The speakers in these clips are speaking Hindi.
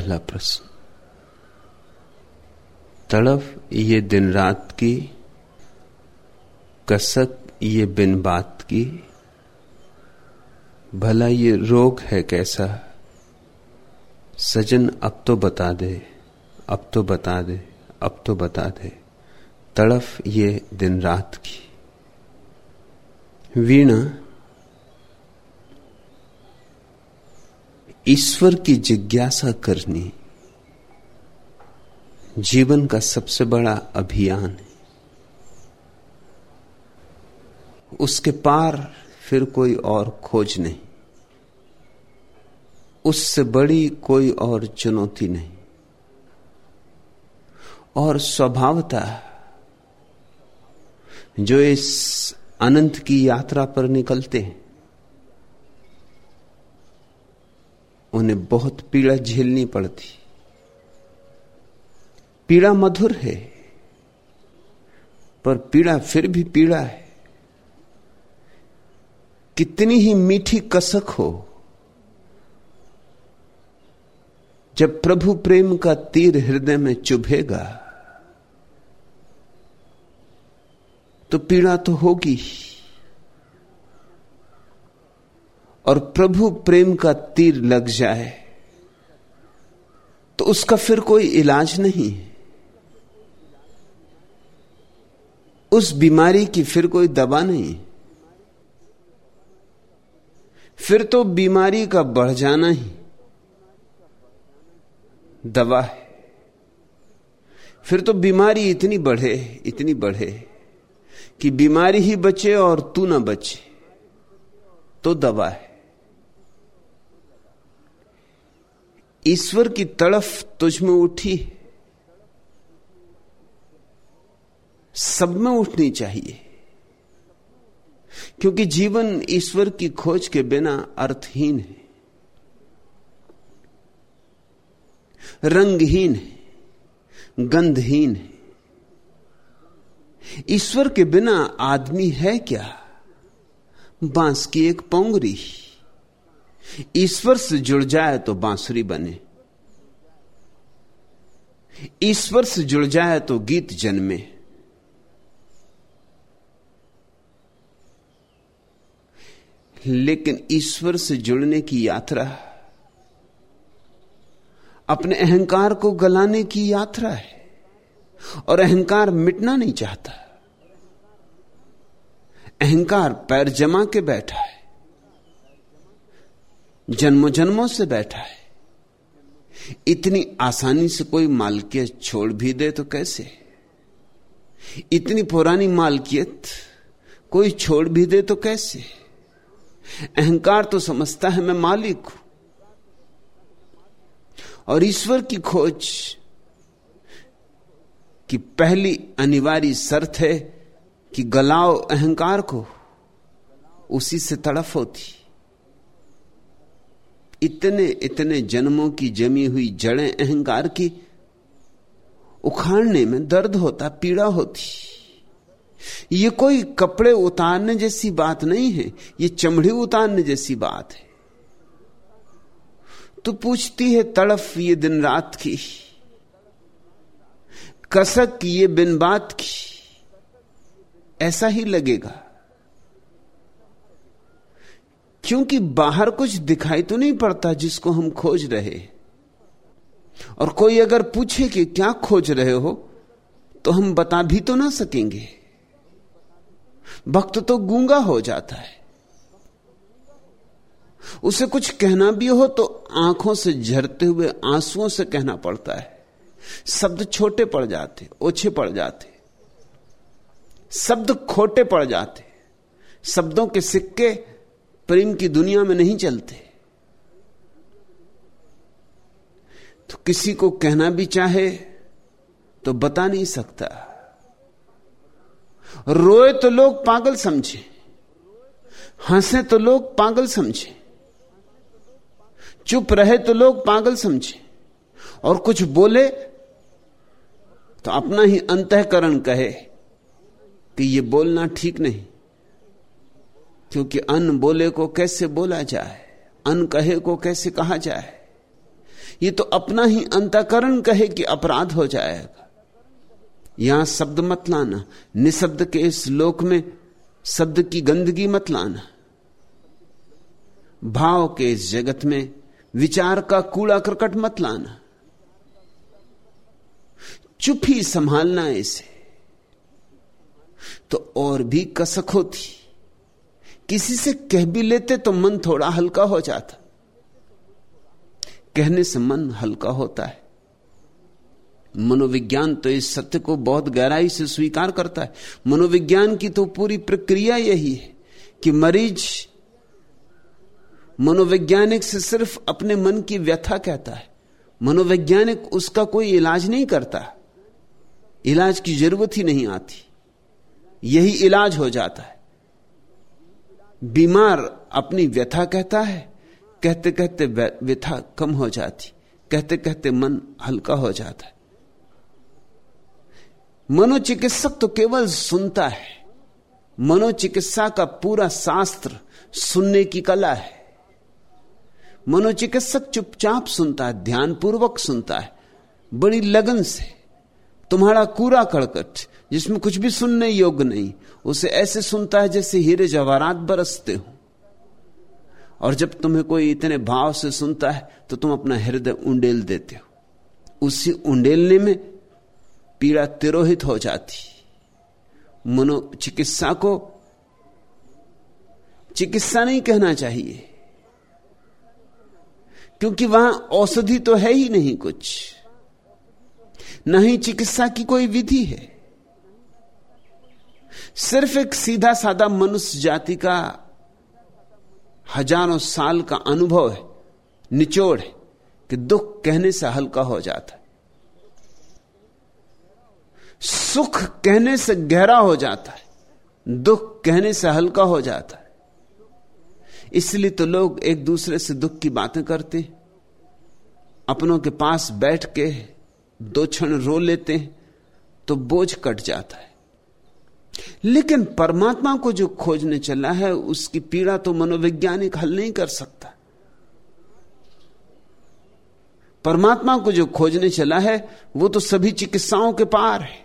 पहला प्रश्न। तड़फ ये दिन रात की, कसक ये बिन बात की। भला ये रोग है कैसा? सजन अब तो बता दे, अब तो बता दे, अब तो बता दे। तड़फ ये दिन रात की। वीणा ईश्वर की जिज्ञासा करनी जीवन का सबसे बड़ा अभियान है। उसके पार फिर कोई और खोज नहीं। उससे बड़ी कोई और चुनौती नहीं। और स्वभावता जो इस अनंत की यात्रा पर निकलते हैं उन्हें बहुत पीड़ा झेलनी पड़ती। पीड़ा मधुर है, पर पीड़ा फिर भी पीड़ा है। कितनी ही मीठी कसक हो, जब प्रभु प्रेम का तीर हृदय में चुभेगा तो पीड़ा तो होगी और प्रभु प्रेम का तीर लग जाए तो उसका फिर कोई इलाज नहीं है। उस बीमारी की फिर कोई दवा नहीं फिर तो बीमारी का बढ़ जाना ही दवा है। फिर तो बीमारी इतनी बढ़े इतनी बढ़े कि बीमारी ही बचे और तू ना बचे तो दवा है। ईश्वर की तड़फ तुझ में उठी सब में उठनी चाहिए। क्योंकि जीवन ईश्वर की खोज के बिना अर्थहीन है। रंगहीन है, गंधहीन है। ईश्वर के बिना आदमी है क्या? बाँस की एक पोंगरी। ईश्वर से जुड़ जाए तो बांसुरी बने। ईश्वर से जुड़ जाए तो गीत जन्मे। लेकिन ईश्वर से जुड़ने की यात्रा, अपने अहंकार को गलाने की यात्रा है और अहंकार मिटना नहीं चाहता। अहंकार पैर जमा के बैठा है। जन्मों जन्मों से बैठा है। इतनी आसानी से कोई मालकियत छोड़ भी दे तो कैसे? इतनी पुरानी मालकियत कोई छोड़ भी दे तो कैसे? अहंकार तो समझता है मैं मालिक हूँ। और ईश्वर की खोज की पहली अनिवार्य शर्त है कि गलाओ अहंकार को, उसी से तड़फ होती। इतने इतने जन्मों की जमी हुई जड़ें अहंकार की उखाड़ने में दर्द होता, पीड़ा होती। ये कोई कपड़े उतारने जैसी बात नहीं है, ये चमड़ी उतारने जैसी बात है। तो पूछती है तड़फ ये दिन रात की, कसक ये बिन बात की, ऐसा ही लगेगा। क्योंकि बाहर कुछ दिखाई तो नहीं पड़ता जिसको हम खोज रहे। और कोई अगर पूछे कि क्या खोज रहे हो तो हम बता भी तो ना सकेंगे। भक्त तो गूँगा हो जाता है। उसे कुछ कहना भी हो तो आँखों से झरते हुए आंसुओं से कहना पड़ता है। शब्द छोटे पड़ जाते, ओछे पड़ जाते। शब्द खोटे पड़ जाते। शब्दों के सिक्के प्रेम की दुनिया में नहीं चलते। तो किसी को कहना भी चाहे तो बता नहीं सकता। रोए तो लोग पागल समझे, हंसे तो लोग पागल समझे, चुप रहे तो लोग पागल समझे, और कुछ बोले तो अपना ही अंतकरण कहे कि यह बोलना ठीक नहीं। क्योंकि अन बोले को कैसे बोला जाए? अन कहे को कैसे कहा जाए? ये तो अपना ही अंतकरण कहे कि अपराध हो जाएगा। यहाँ शब्द मत लाना। निशब्द के इस लोक में शब्द की गंदगी मत लाना। भाव के इस जगत में विचार का कूड़ा करकट मत लाना। चुप ही संभालना इसे। तो और भी कसक होती। किसी से कह भी लेते तो मन थोड़ा हल्का हो जाता। कहने से मन हल्का होता है। मनोविज्ञान तो इस सत्य को बहुत गहराई से स्वीकार करता है। मनोविज्ञान की तो पूरी प्रक्रिया यही है कि मरीज़ मनोवैज्ञानिक से सिर्फ़ अपने मन की व्यथा कहता है। मनोवैज्ञानिक उसका कोई इलाज नहीं करता। इलाज की ज़रूरत ही नहीं आती। यही इलाज हो जाता है। बीमार अपनी व्यथा कहता है, कहते कहते व्यथा कम हो जाती, कहते कहते मन हल्का हो जाता है। मनोचिकित्सक तो केवल सुनता है, मनोचिकित्सा का पूरा शास्त्र सुनने की कला है। मनोचिकित्सक चुपचाप सुनता है, ध्यानपूर्वक सुनता है, बड़ी लगन से। तुम्हारा कूड़ा कड़कट, जिसमें कुछ भी सुनने योग्य नहीं, उसे ऐसे सुनता है जैसे हीरे जवाहरात बरसते हो। और जब तुम्हें कोई इतने भाव से सुनता है तो तुम अपना हृदय उंडेल देते हो। उसी उंडेलने में पीड़ा तिरोहित हो जाती। मनोचिकित्सा को चिकित्सा नहीं कहना चाहिए, क्योंकि वहाँ औषधि तो है ही नहीं कुछ। न ही चिकित्सा की कोई विधि है। सिर्फ़ एक सीधा साधा मनुष्य जाति का हज़ारों साल का अनुभव है, निचोड़ है, कि दुख कहने से हल्का हो जाता है। सुख कहने से गहरा हो जाता है, दुख कहने से हल्का हो जाता है। इसलिए तो लोग एक दूसरे से दुख की बातें करते अपनों के पास बैठ के दो क्षण रो लेते हैं तो बोझ कट जाता है। लेकिन परमात्मा को जो खोजने चला है, उसकी पीड़ा तो मनोवैज्ञानिक हल नहीं कर सकता। परमात्मा को जो खोजने चला है, वो तो सभी चिकित्साओं के पार है।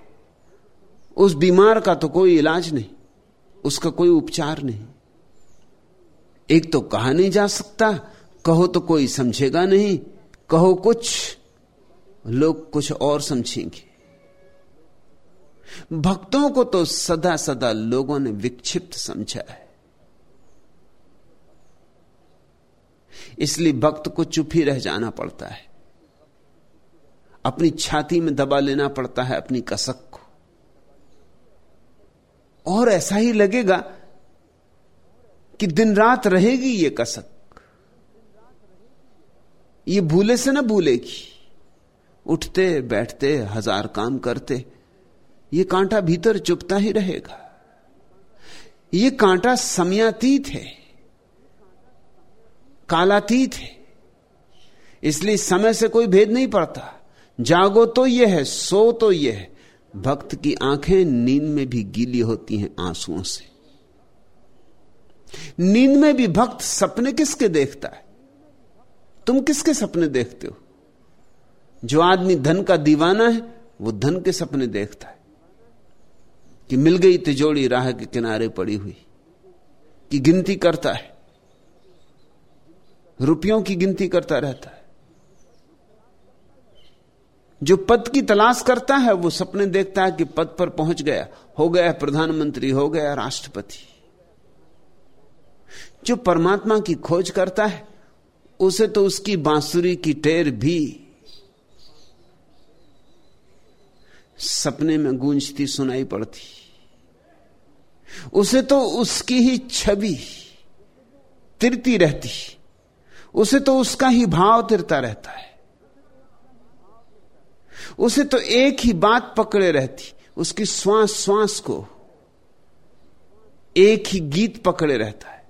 उस बीमार का तो कोई इलाज नहीं, उसका कोई उपचार नहीं। एक तो कहा नहीं जा सकता, कहो तो कोई समझेगा नहीं, कहो कुछ लोग कुछ और समझेंगे। भक्तों को तो सदा सदा लोगों ने विक्षिप्त समझा है। इसलिए भक्त को चुप ही रह जाना पड़ता है। अपनी छाती में दबा लेना पड़ता है अपनी कसक को। और ऐसा ही लगेगा कि दिन रात रहेगी ये कसक। ये भूले से ना भूलेगी। उठते, बैठते, हज़ार काम करते। ये कांटा भीतर चुपता ही रहेगा। ये कांटा समयातीत है, कालातीत है। इसलिए समय से कोई भेद नहीं पड़ता। जागो तो यह है, सो तो यह है। भक्त की आँखें नींद में भी गीली होती हैं आंसुओं से। नींद में भी भक्त सपने किसके देखता है? तुम किसके सपने देखते हो? जो आदमी धन का दीवाना है, वो धन के सपने देखता है कि मिल गई तिजोड़ी राह के किनारे पड़ी हुई, कि गिनती करता है, रुपयों की गिनती करता रहता है। जो पद की तलाश करता है, वो सपने देखता है कि पद पर पहुँच गया, हो गया प्रधानमंत्री, हो गया राष्ट्रपति। जो परमात्मा की खोज करता है, उसे तो उसकी बांसुरी की टेर भी सपने में गूंजती सुनाई पड़ती। उसे तो उसकी ही छवि तिरती रहती। उसे तो उसका ही भाव तिरता रहता है। उसे तो एक ही बात पकड़े रहती, उसकी श्वास श्वास को एक ही गीत पकड़े रहता है।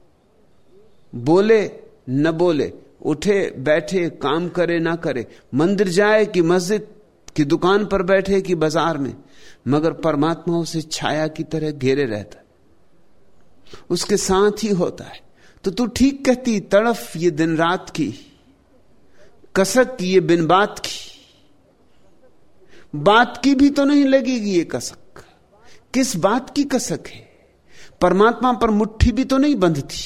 बोले न बोले, उठे बैठे काम करे ना करे, मंदिर जाए कि मस्जिद की दुकान पर बैठे कि बाज़ार में, मगर परमात्मा उसे छाया की तरह घेरे रहता है। उसके साथ ही होता है। तो तू ठीक कहती, तड़फ ये दिन रात की, कसक ये बिन बात की। बात की भी तो नहीं लगेगी ये कसक। किस बात की कसक है? परमात्मा पर मुट्ठी भी तो नहीं बंधती।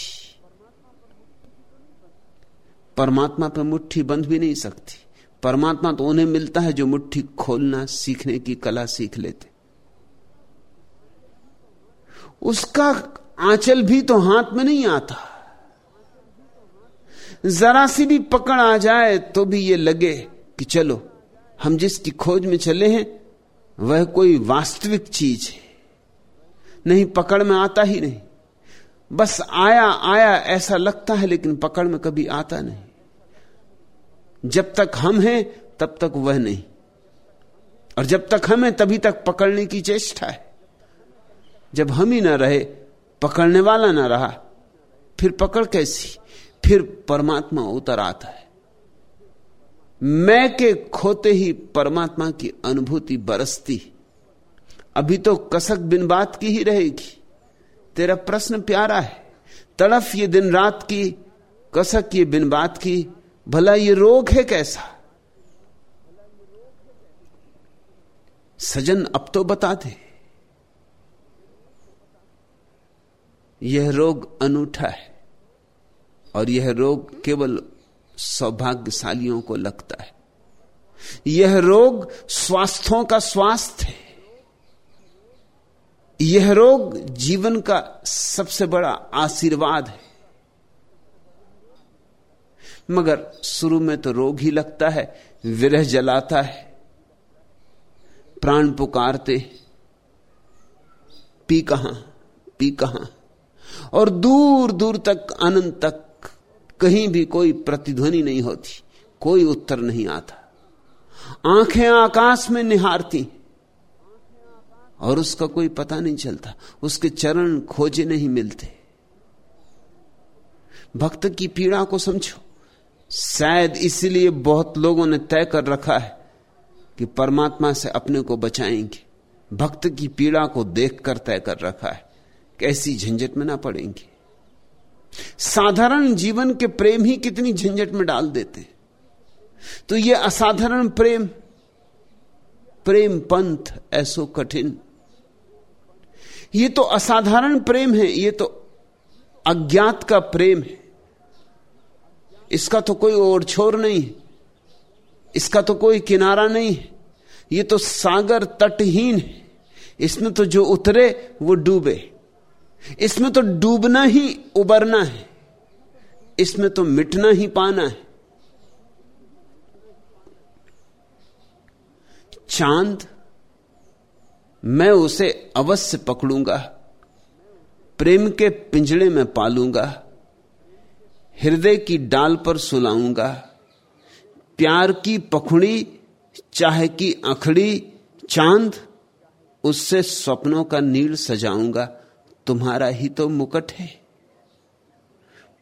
परमात्मा पर मुट्ठी बंध भी नहीं सकती। परमात्मा तो उन्हें मिलता है जो मुट्ठी खोलना, सीखने की कला सीख लेते। उसका आंचल भी तो हाथ में नहीं आता। जरा सी भी पकड़ आ जाए तो भी ये लगे कि चलो, हम जिसकी खोज में चले हैं, वह कोई वास्तविक चीज़ है। नहीं, पकड़ में आता ही नहीं। बस आया आया, ऐसा लगता है, लेकिन पकड़ में कभी आता नहीं। जब तक हम हैं, तब तक वह नहीं। और जब तक हम हैं, तभी तक पकड़ने की चेष्टा है। जब हम ही ना रहे, पकड़ने वाला ना रहा, फिर पकड़ कैसी? फिर परमात्मा उतर आता है। मैं के खोते ही परमात्मा की अनुभूति बरसती। अभी तो कसक बिन बात की ही रहेगी। तेरा प्रश्न प्यारा है। तड़फ ये दिन रात की, कसक ये बिन बात की भला ये रोग है कैसा? सजन अब तो बता दे। यह रोग अनूठा है और यह रोग केवल सौभाग्यशालियों को लगता है। यह रोग स्वास्थ्यों का स्वास्थ्य है। यह रोग जीवन का सबसे बड़ा आशीर्वाद है। मगर शुरू में तो रोग ही लगता है, विरह जलाता है। प्राण पुकारते पी कहाँ पी कहाँ? और दूर दूर तक, अनंत तक कहीं भी कोई प्रतिध्वनि नहीं होती, कोई उत्तर नहीं आता। आँखें आकाश में निहारती, और उसका कोई पता नहीं चलता, उसके चरण खोजे नहीं मिलते। भक्त की पीड़ा को समझो। शायद इसलिए बहुत लोगों ने तय कर रखा है कि परमात्मा से अपने को बचाएँगे। भक्त की पीड़ा को देखकर तय कर रखा है कैसी झंझट में ना पड़ेंगे। साधारण जीवन के प्रेम ही कितनी झंझट में डाल देते तो ये असाधारण प्रेम प्रेम पंथ ऐसो कठिन। ये तो असाधारण प्रेम है, ये तो अज्ञात का प्रेम है। इसका तो कोई और छोर नहीं, इसका तो कोई किनारा नहीं, ये तो सागर तटहीन है। इसमें तो जो उतरे, वो डूबे। इसमें तो डूबना ही उबरना है। इसमें तो मिटना ही पाना है। चाँद, मैं उसे अवश्य पकड़ूँगा, प्रेम के पिंजड़े में पालूँगा। हृदय की डाल पर सुलाऊँगा। प्यार की पखुड़ी, चाहे की अखड़ी चाँद, उससे स्वप्नों का नील सजाऊँगा। तुम्हारा ही तो मुकट है।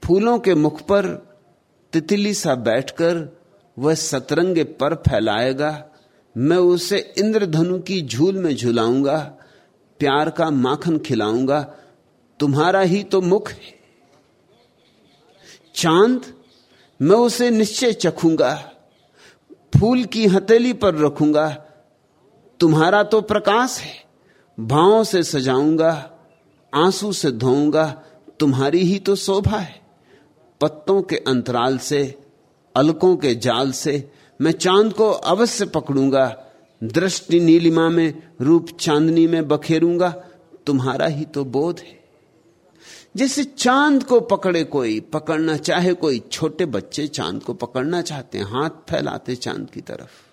फूलों के मुख पर तितली सा बैठकर वह सतरंगे पर फैलाएगा। मैं उसे इंद्रधनु की झूल में झुलाऊँगा। प्यार का माखन खिलाऊँगा। तुम्हारा ही तो मुख है। चाँद, मैं उसे निश्चय चखूँगा, फूल की हथेली पर रखूँगा, तुम्हारा तो प्रकाश है, भावों से सजाऊँगा, आँसू से धोऊँगा, तुम्हारी ही तो शोभा है। पत्तों के अंतराल से, अलकों के जाल से मैं चाँद को अवश्य पकड़ूँगा, दृष्टि नीलिमा में, रूप चांदनी में बखेरूँगा, तुम्हारा ही तो बोध है। जैसे चाँद को पकड़े कोई, पकड़ना चाहे कोई, छोटे बच्चे चाँद को पकड़ना चाहते हैं, हाथ फैलाते चाँद की तरफ़।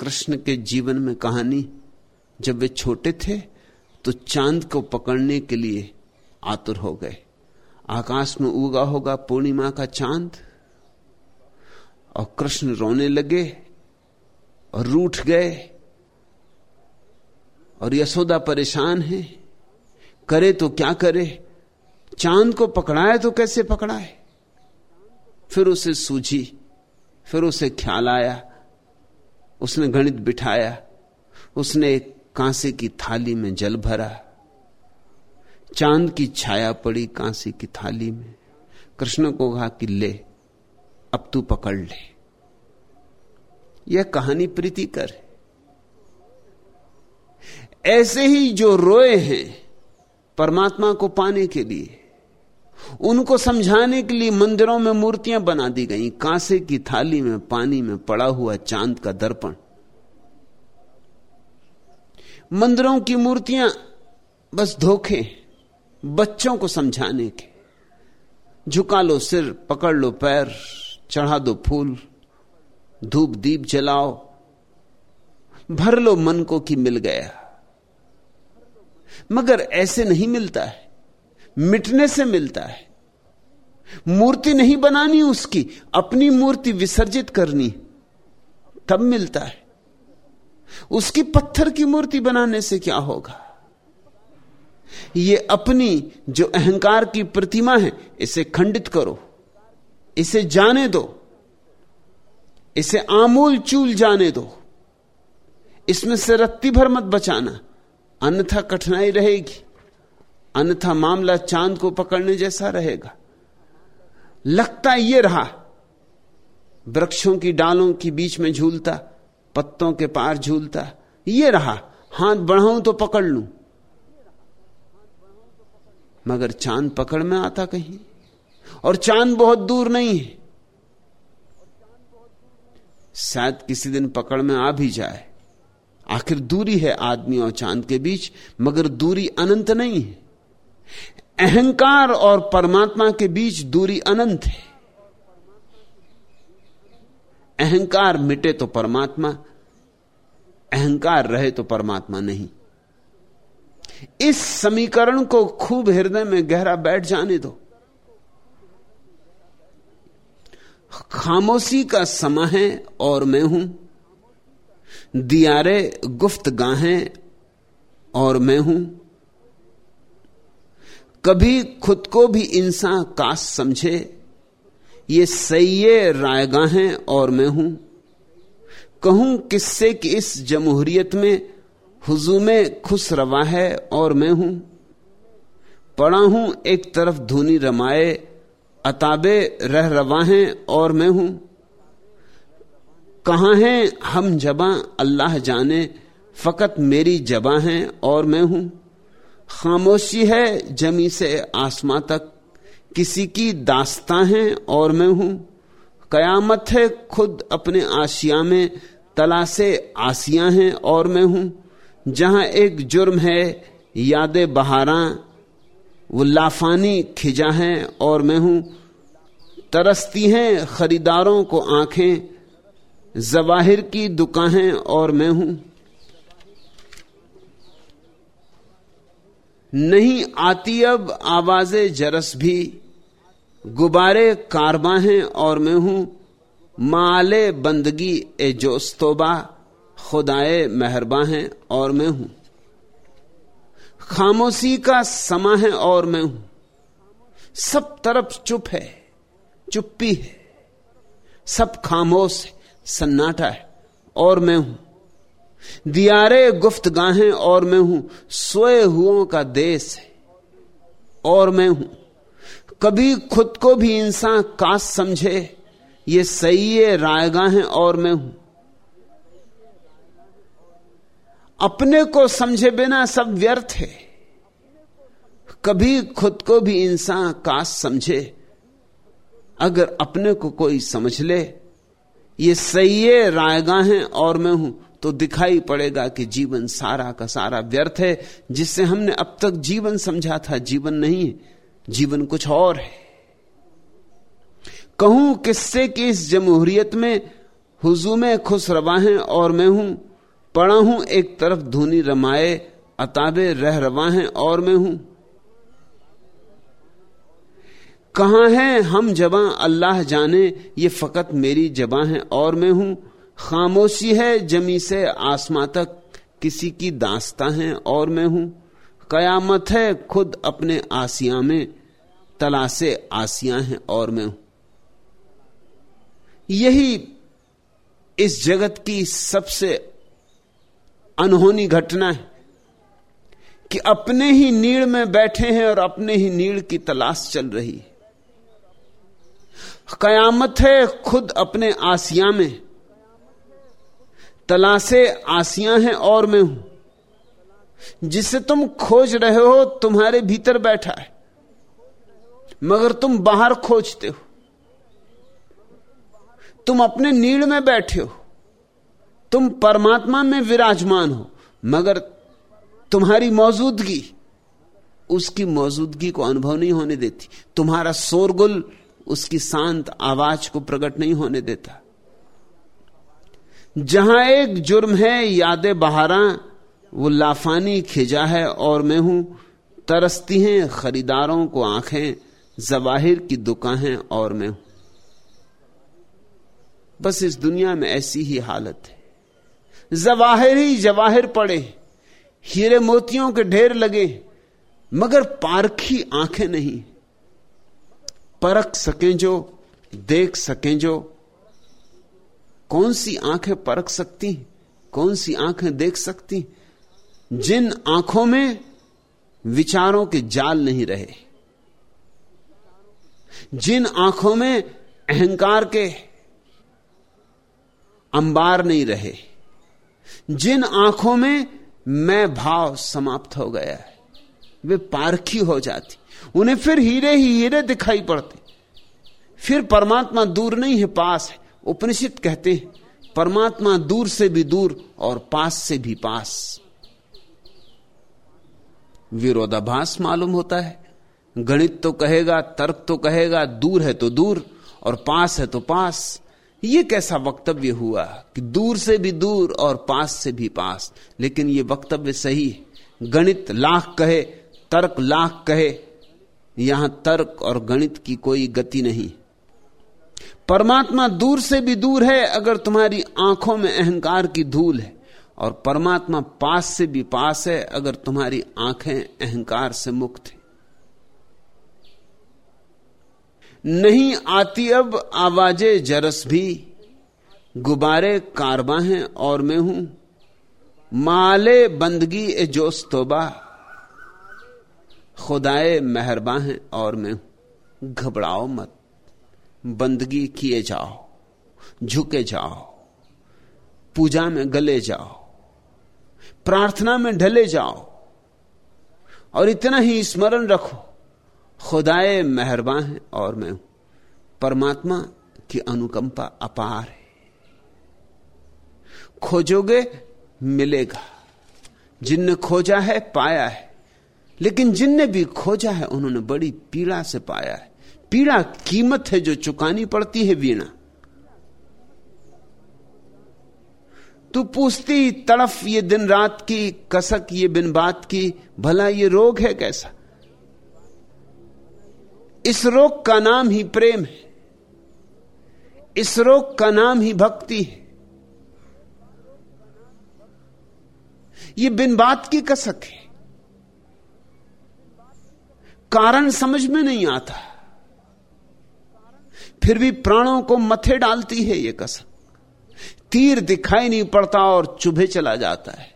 कृष्ण के जीवन में कहानी, जब वे छोटे थे तो चाँद को पकड़ने के लिए आतुर हो गए। आकाश में उगा होगा पूर्णिमा का चाँद, और कृष्ण रोने लगे, और रूठ गए। और यशोदा परेशान है। करे तो क्या करे? चाँद को पकड़ाए तो कैसे पकड़ाए? फिर उसे सूझी, फिर उसे ख्याल आया, उसने गणित बिठाया, उसने एक कांसे की थाली में जल भरा। चाँद की छाया पड़ी कांसे की थाली में। कृष्ण को कहा कि ले, अब तू पकड़ ले। यह कहानी प्रीतिकर है। ऐसे ही जो रोए हैं परमात्मा को पाने के लिए, उनको समझाने के लिए मंदिरों में मूर्तियाँ बना दी गई, कांसे की थाली में पानी में पड़ा हुआ चाँद का दर्पण। मंदिरों की मूर्तियाँ बस धोखे, बच्चों को समझाने के। झुका लो सिर, पकड़ लो पैर, चढ़ा दो फूल, धूप दीप जलाओ, भर लो मन को कि मिल गया। मगर ऐसे नहीं मिलता है। मिटने से मिलता है। मूर्ति नहीं बनानी उसकी, अपनी मूर्ति विसर्जित करनी, तब मिलता है। उसकी पत्थर की मूर्ति बनाने से क्या होगा? ये अपनी जो अहंकार की प्रतिमा है, इसे खंडित करो, इसे जाने दो, इसे आमूल चूल जाने दो, इसमें से रत्ती भर मत बचाना। अन्यथा कठिनाई रहेगी। अन्यथा मामला चाँद को पकड़ने जैसा रहेगा। लगता ये रहा, वृक्षों की डालों के बीच में झूलता, पत्तों के पार झूलता, ये रहा, हाथ बढ़ाऊं तो पकड़ लू। मगर चाँद पकड़ में आता कहीं? और चाँद बहुत दूर नहीं है। शायद किसी दिन पकड़ में आ भी जाए। आखिर दूरी है आदमी और चाँद के बीच, मगर दूरी अनंत नहीं है। अहंकार और परमात्मा के बीच दूरी अनंत है। अहंकार मिटे तो परमात्मा, अहंकार रहे तो परमात्मा नहीं। इस समीकरण को खूब हृदय में गहरा बैठ जाने दो। खामोशी का समय है और मैं हूँ। दियारे गुफ्त गाहें और मैं हूँ। कभी खुद को भी इंसान काश समझे, ये सैये रायगाहें और मैं हूँ। कहूँ किससे कि इस जमहूरियत में में खुश रवा है और मैं हूँ। पड़ा हूँ एक तरफ़ धुनी रमाए, अताबे रह रवा हैं और मैं हूँ। कहाँ हैं? हम जबा अल्लाह जाने, फकत मेरी जबा हैं और मैं हूँ। खामोशी है जमी से आसमां तक, किसी की दास्तां है और मैं हूँ। कयामत है खुद अपने आशिया में तला से आसियाँ हैं और मैं हूँ। जहाँ एक जुर्म है, याद बहारा, वो लाफानी खिजा है और मैं हूँ। तरसती हैं खरीदारों को आँखें जवाहिर की दुकानें और मैं हूँ। नहीं आती अब आवाजे जरस भी। गुबारे कारबा हैं और मैं हूँ। माले बंदगी ए जोस्तोबा, खुदाए मेहरबा हैं और मैं हूँ। खामोशी का समा है और मैं हूँ। सब तरफ़ चुप है, चुप्पी है। सब खामोश है। सन्नाटा है, और मैं हूँ। दियारे गुफ्त गाहें, और मैं हूँ। सोए हुओं का देश है, और मैं हूँ। कभी खुद को भी इंसान काश समझे, ये सही है रायगाहें, और मैं हूँ। अपने को समझे बिना सब व्यर्थ है। कभी खुद को भी इंसान काश समझे, अगर अपने को कोई समझ ले ये सही है रायगाहें और मैं हूँ। तो दिखाई पड़ेगा कि जीवन सारा का सारा व्यर्थ है, जिससे हमने अब तक जीवन समझा था, जीवन नहीं है, जीवन कुछ और है। कहूँ किससे कि इस जमहूरियत में हुजूमे खुश रवा रवाहें और मैं हूँ। पड़ा हूँ एक तरफ़ धुनी रमाए, अताबे रह रवाहें और मैं हूँ। कहाँ है हम जबां अल्लाह जाने, ये फकत मेरी जबा है और मैं हूँ। खामोशी है जमी से आसमां तक, किसी की दास्ता है और मैं हूँ। कयामत है खुद अपने आसिया में, तलाशे आसिया हैं और मैं हूँ। यही इस जगत की सबसे अनहोनी घटना है कि अपने ही नीड़ में बैठे हैं और अपने ही नीड़ की तलाश चल रही है। कयामत है खुद अपने आसिया में। तलाशे आसिया हैं और मैं हूँ। जिसे तुम खोज रहे हो, तुम्हारे भीतर बैठा है। मगर तुम बाहर खोजते हो। तुम अपने नीड़ में बैठे हो। तुम परमात्मा में विराजमान हो। मगर तुम्हारी मौजूदगी, उसकी मौजूदगी को अनुभव नहीं होने देती। तुम्हारा शोरगुल उसकी शांत आवाज़ को प्रकट नहीं होने देता। जहाँ एक जुर्म है, यादें बहारा, वो लाफानी खिजा है और मैं हूँ, तरसती हैं खरीदारों को आँखें, जवाहिर की दुकानें और मैं हूँ। बस इस दुनिया में ऐसी ही हालत है। जवाहिर ही जवाहिर पड़े, हीरे मोतियों के ढेर लगे, मगर पारखी आँखें नहीं। परख सकें जो, देख सकें जो। कौन सी आँखें परख सकती कौन सी आँखें देख सकती जिन आँखों में विचारों के जाल नहीं रहे। जिन आँखों में अहंकार के अंबार नहीं रहे। जिन आँखों में मैं भाव समाप्त हो गया है, वे पारखी हो जाती। उन्हें फिर हीरे ही हीरे दिखाई पड़ते। फिर परमात्मा दूर नहीं है, पास है। उपनिषद कहते हैं, परमात्मा दूर से भी दूर और पास से भी पास। विरोधाभास मालूम होता है। गणित तो कहेगा, तर्क तो कहेगा, दूर है तो दूर और पास है तो पास। ये कैसा वक्तव्य हुआ कि दूर से भी दूर और पास से भी पास? लेकिन यह वक्तव्य सही है। गणित लाख कहे, तर्क लाख कहे यहाँ तर्क और गणित की कोई गति नहीं। परमात्मा दूर से भी दूर है अगर तुम्हारी आँखों में अहंकार की धूल है। और परमात्मा पास से भी पास है अगर तुम्हारी आँखें अहंकार से मुक्त है। नहीं आती अब आवाजे जरस भी। गुबारे कारबा हैं और मैं हूँ। माले बंदगी ए जोश तोबा खुदाए मेहरबा हैं और मैं हूँ घबराओ मत। बंदगी किए जाओ, झुके जाओ, पूजा में गले जाओ, प्रार्थना में ढले जाओ और इतना ही स्मरण रखो, खुदाए मेहरबान है और मैं हूँ परमात्मा की अनुकंपा अपार है। खोजोगे मिलेगा, जिनने खोजा है पाया है। लेकिन जिनने भी खोजा है, उन्होंने बड़ी पीड़ा से पाया है। पीड़ा कीमत है जो चुकानी पड़ती है वीणा। तू पूछती तड़फ ये दिन रात की, कसक ये बिन बात की, भला ये रोग है कैसा? इस रोग का नाम ही प्रेम है। इस रोग का नाम ही भक्ति है। ये बिन बात की कसक है। कारण समझ में नहीं आता। फिर भी प्राणों को मथे डालती है ये कसम। तीर दिखाई नहीं पड़ता और चुभे चला जाता है।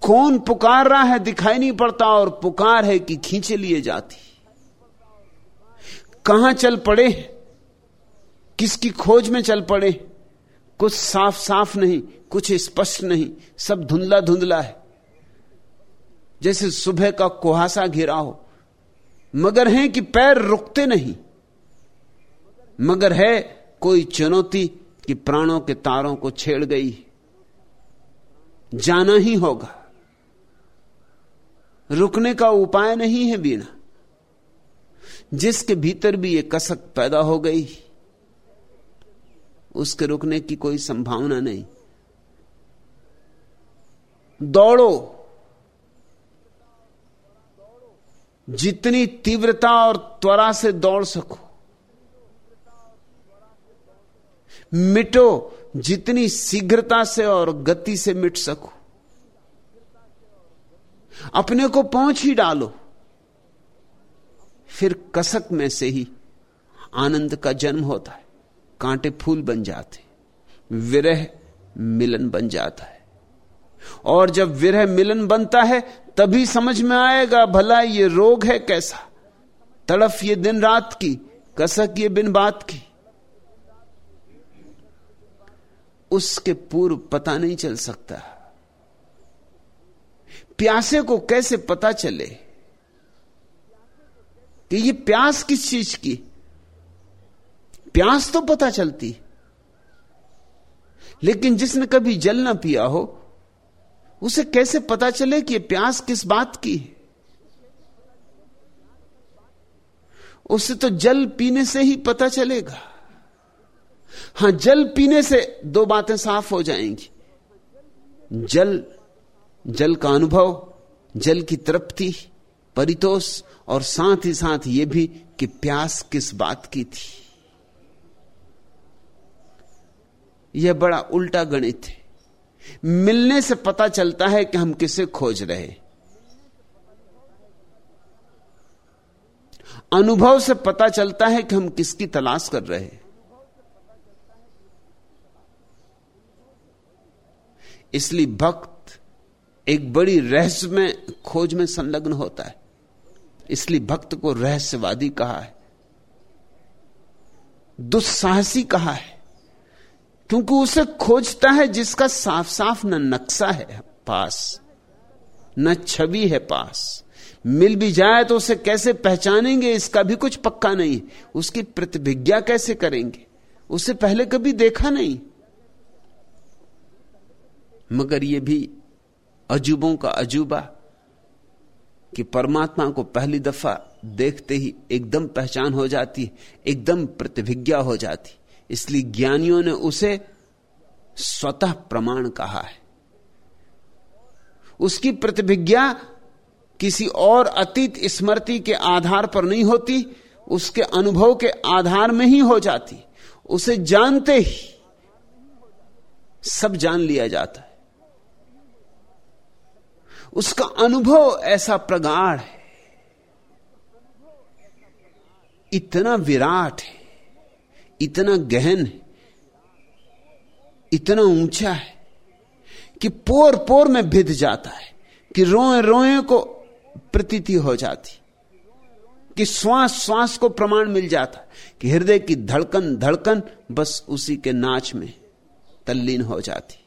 कौन पुकार रहा है दिखाई नहीं पड़ता और पुकार है कि खींचे लिए जाती। कहाँ चल पड़े किसकी खोज में चल पड़े कुछ साफ़ साफ़ नहीं, कुछ स्पष्ट नहीं, सब धुंधला धुंधला है। जैसे सुबह का कुहासा घिरा हो। मगर है कि पैर रुकते नहीं। मगर है कोई चुनौती कि प्राणों के तारों को छेड़ गई। जाना ही होगा। रुकने का उपाय नहीं है बीना जिसके भीतर भी ये कसक पैदा हो गई, उसके रुकने की कोई संभावना नहीं। दौड़ो। जितनी तीव्रता और त्वरा से दौड़ सको। मिटो जितनी शीघ्रता से और गति से मिट सको। अपने को पहुँच ही डालो। फिर कसक में से ही आनंद का जन्म होता है। कांटे फूल बन जाते। विरह मिलन बन जाता है। और जब विरह मिलन बनता है, तभी समझ में आएगा, भला ये रोग है कैसा? तड़फ ये दिन रात की, कसक ये बिन बात की। उसके पूर्व पता नहीं चल सकता। प्यासे को कैसे पता चले? कि ये प्यास किस चीज़ की? प्यास तो पता चलती। लेकिन जिसने कभी जल ना पिया हो उसे कैसे पता चले कि प्यास किस बात की उसे तो जल पीने से ही पता चलेगा। हाँ, जल पीने से दो बातें साफ़ हो जाएँगी। जल जल का अनुभव, जल की तृप्ति, परितोष, और साथ ही साथ यह भी कि प्यास किस बात की थी। यह बड़ा उल्टा गणित है। मिलने से पता चलता है कि हम किसे खोज रहे अनुभव से पता चलता है कि हम किसकी तलाश कर रहे इसलिए भक्त एक बड़ी रहस्य में खोज में संलग्न होता है। इसलिए भक्त को रहस्यवादी कहा है। दुस्साहसी कहा है। क्योंकि उसे खोजता है जिसका साफ़ साफ़ न नक्शा है पास, न छवि है पास। मिल भी जाए तो उसे कैसे पहचानेंगे, इसका भी कुछ पक्का नहीं। उसकी प्रतिभिज्ञा कैसे करेंगे? उसे पहले कभी देखा नहीं। मगर यह भी अजूबों का अजूबा कि परमात्मा को पहली दफ़ा देखते ही एकदम पहचान हो जाती, एकदम प्रतिभिज्ञा हो जाती। इसलिए ज्ञानियों ने उसे स्वतः प्रमाण कहा है। उसकी प्रतिभिज्ञा किसी और अतीत स्मृति के आधार पर नहीं होती, उसके अनुभव के आधार में ही हो जाती। उसे जानते ही सब जान लिया जाता है। उसका अनुभव ऐसा प्रगाढ़ है, इतना विराट है। इतना गहन है, इतना ऊँचा है कि पोर पोर में भिद जाता है कि रोए रोए को प्रतीति हो जाती, कि श्वास श्वास को प्रमाण मिल जाता, कि हृदय की धड़कन धड़कन बस उसी के नाच में तल्लीन हो जाती।